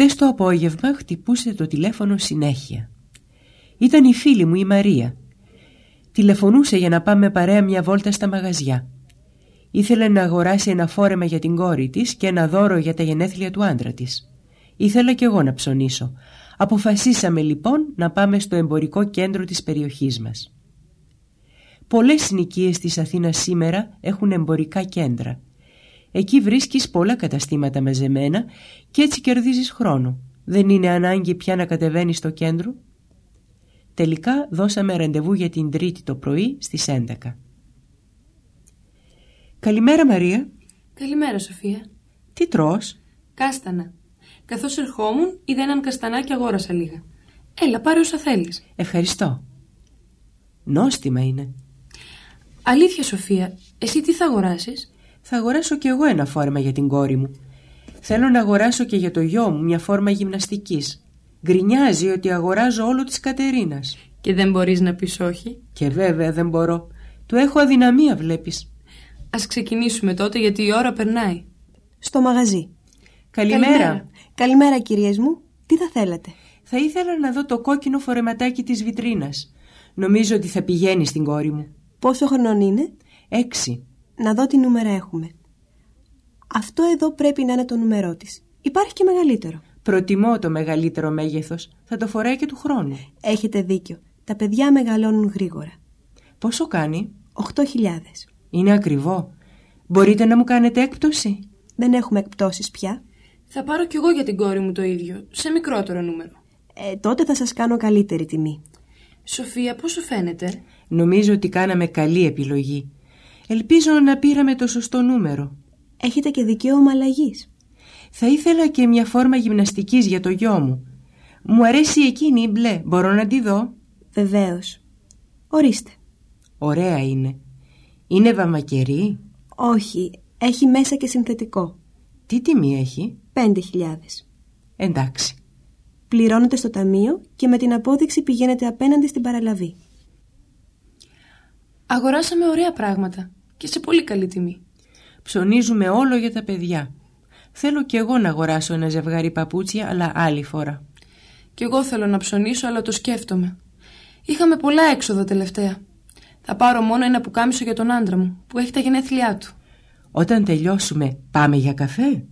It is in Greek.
Χτες το απόγευμα χτυπούσε το τηλέφωνο συνέχεια. Ήταν η φίλη μου η Μαρία. Τηλεφωνούσε για να πάμε παρέα μια βόλτα στα μαγαζιά. Ήθελε να αγοράσει ένα φόρεμα για την κόρη της και ένα δώρο για τα γενέθλια του άντρα της. Ήθελα κι εγώ να ψωνίσω. Αποφασίσαμε λοιπόν να πάμε στο εμπορικό κέντρο της περιοχής μας. Πολλές συνοικίες της Αθήνας σήμερα έχουν εμπορικά κέντρα. Εκεί βρίσκεις πολλά καταστήματα μαζεμένα και έτσι κερδίζεις χρόνο. Δεν είναι ανάγκη πια να κατεβαίνεις στο κέντρο. Τελικά δώσαμε ραντεβού για την Τρίτη το πρωί στις 11. Καλημέρα Μαρία. Καλημέρα Σοφία. Τι τρως; Κάστανα. Καθώς ερχόμουν είδα έναν καστανάκι και αγόρασα λίγα. Έλα πάρε όσα θέλεις. Ευχαριστώ. Νόστιμα είναι. Αλήθεια Σοφία, εσύ τι θα αγοράσεις; Θα αγοράσω κι εγώ ένα φόρμα για την κόρη μου. Θέλω να αγοράσω και για το γιο μου μια φόρμα γυμναστικής. Γκρινιάζει ότι αγοράζω όλο της Κατερίνας. Και δεν μπορείς να πεις όχι; Και βέβαια δεν μπορώ. Του έχω αδυναμία βλέπεις. Ας ξεκινήσουμε τότε γιατί η ώρα περνάει. Στο μαγαζί. Καλημέρα. Καλημέρα, Καλημέρα κυρίες μου. Τι θα θέλατε. Θα ήθελα να δω το κόκκινο φορεματάκι της βιτρίνας. Νομίζω ότι θα πηγαίνει στην κόρη μου. Πόσο χρονών είναι; Έξι. Να δω τι νούμερα έχουμε. Αυτό εδώ πρέπει να είναι το νούμερό της. Υπάρχει και μεγαλύτερο. Προτιμώ το μεγαλύτερο μέγεθος. Θα το φοράει και του χρόνου. Έχετε δίκιο. Τα παιδιά μεγαλώνουν γρήγορα. Πόσο κάνει; 8.000. Είναι ακριβό. Μπορείτε να μου κάνετε έκπτωση; Δεν έχουμε εκπτώσεις πια. Θα πάρω κι εγώ για την κόρη μου το ίδιο, σε μικρότερο νούμερο. Ε, τότε θα σας κάνω καλύτερη τιμή. Σοφία, πώς σου φαίνεται; Νομίζω ότι κάναμε καλή επιλογή. Ελπίζω να πήραμε το σωστό νούμερο. Έχετε και δικαίωμα αλλαγής. Θα ήθελα και μια φόρμα γυμναστικής για το γιο μου. Μου αρέσει εκείνη η μπλε. Μπορώ να τη δω; Βεβαίως. Ορίστε. Ωραία είναι. Είναι βαμακερή; Όχι, έχει μέσα και συνθετικό. Τι τιμή έχει; 5.000. Εντάξει. Πληρώνετε στο ταμείο και με την απόδειξη πηγαίνετε απέναντι στην παραλαβή. Αγοράσαμε ωραία πράγματα και σε πολύ καλή τιμή. Ψωνίζουμε όλο για τα παιδιά. Θέλω κι εγώ να αγοράσω ένα ζευγάρι παπούτσια, αλλά άλλη φορά. Κι εγώ θέλω να ψωνίσω, αλλά το σκέφτομαι. Είχαμε πολλά έξοδα τελευταία. Θα πάρω μόνο ένα πουκάμισο για τον άντρα μου, που έχει τα γενέθλιά του. Όταν τελειώσουμε, πάμε για καφέ;